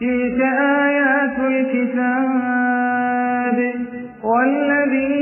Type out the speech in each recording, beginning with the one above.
تلك آيات الكتاب والذي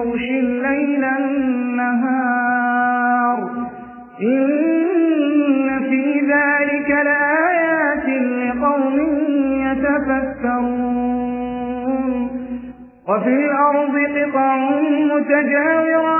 يغشي الليل النهار. إن في ذلك لآيات لقوم يتفكرون. وفي الأرض قطع متجاورات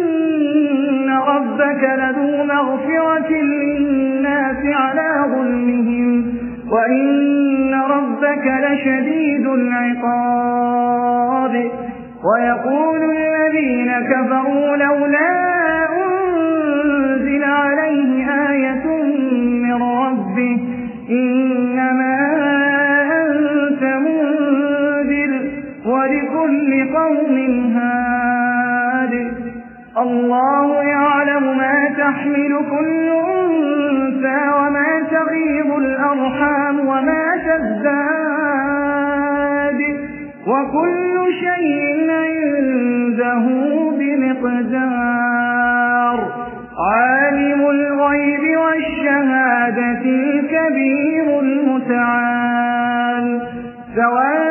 ربك لذو مغفرة للناس على ظلمهم وإن ربك لشديد العقاب. ويقول الذين كفروا لولا أنزل عليه آية من ربه إنما أنت منذر ولكل قوم هاد. الله يعلم ما تحمل كل أنثى وما تغيب الأرحام وما تزداد وكل شيء عنده بمقدار. عالم الغيب والشهادة الكبير المتعال. سواء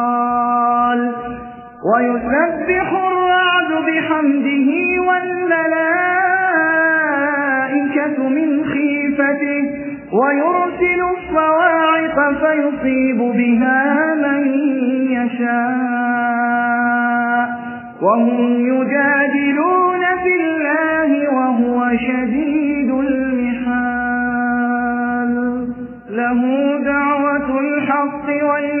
والملائكة من خيفته ويرسل الصواعق فيصيب بها من يشاء. وهم يجادلون في الله وهو شديد المحال. له دعوة الحق والذين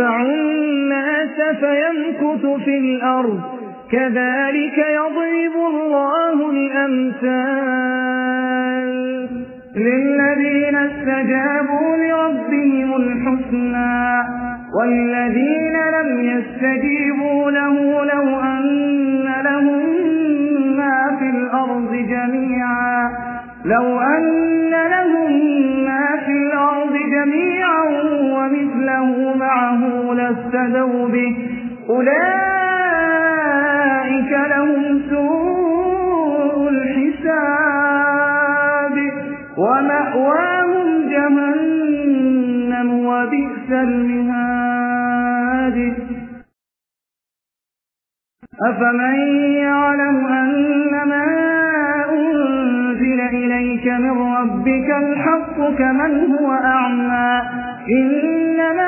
الناس فيمكث في الأرض كذلك يضرب الله الأمثال للذين استجابوا لربهم الحسنى والذين لم يستجيبوا له لو أن لهم ما في الأرض جميعا لو أن لافتدوا به. أولئك لهم سوء الحساب. ومأواهم جهنم وبئس المهاد. أفمن يعلم أن ما أنزل إليك من ربك الحق كمن هو أعمى؟ إنما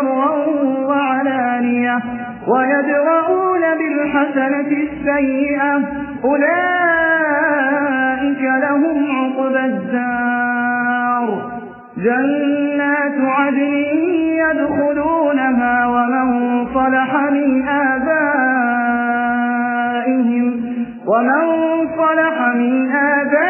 سرا وعلانية ويدرؤون بالحسنة السيئة. أولئك لهم عقبى الدار. جنات عدن يدخلونها ومن صلح من آبائهم ومن صلح من آبائهم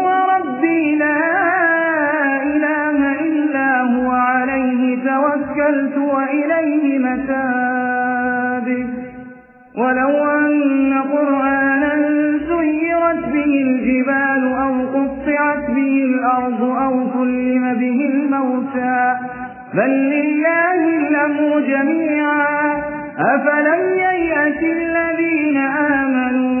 توكلت وإليه متاب ولو أن قرآنا سيرت به الجبال أو قطعت به الأرض أو كلم به الموتى بل لله الأمر جميعا أفلم ييأس الذين آمنوا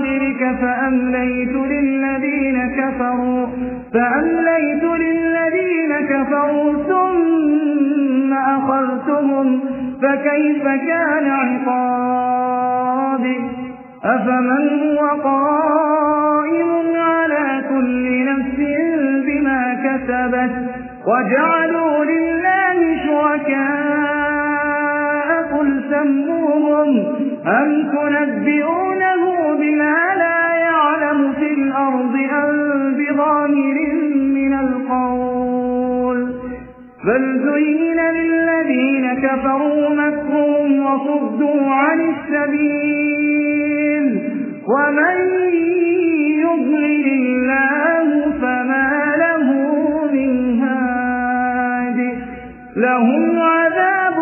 قبلك فأمليت للذين كفروا فأمليت للذين كفروا ثم أخذتهم فكيف كان عقابي؟ أفمن هو قائم على كل نفس بما كسبت؟ وجعلوا لله شركاء قل سموهم أم تنبئونه الأرض أم بظاهر من القول بل زين للذين كفروا مكرهم وصدوا عن السبيل ومن يضلل الله فما له من هاد لهم عذاب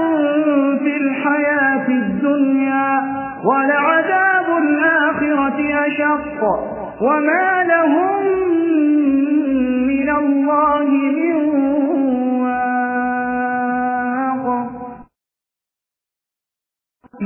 في الحياة الدنيا ولعذاب الآخرة أشق وما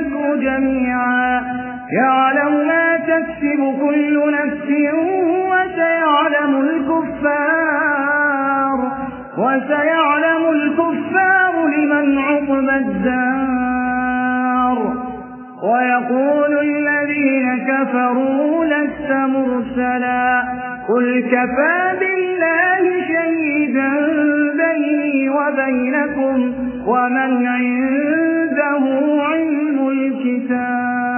المكر جميعا. يعلم ما تكسب كل نفس وسيعلم الكفار وسيعلم الكفار لمن عقب الدار. ويقول الذين كفروا لست مرسلا. قل كفى بالله شهيدا بيني وبينكم ومن عنده علم الكتاب.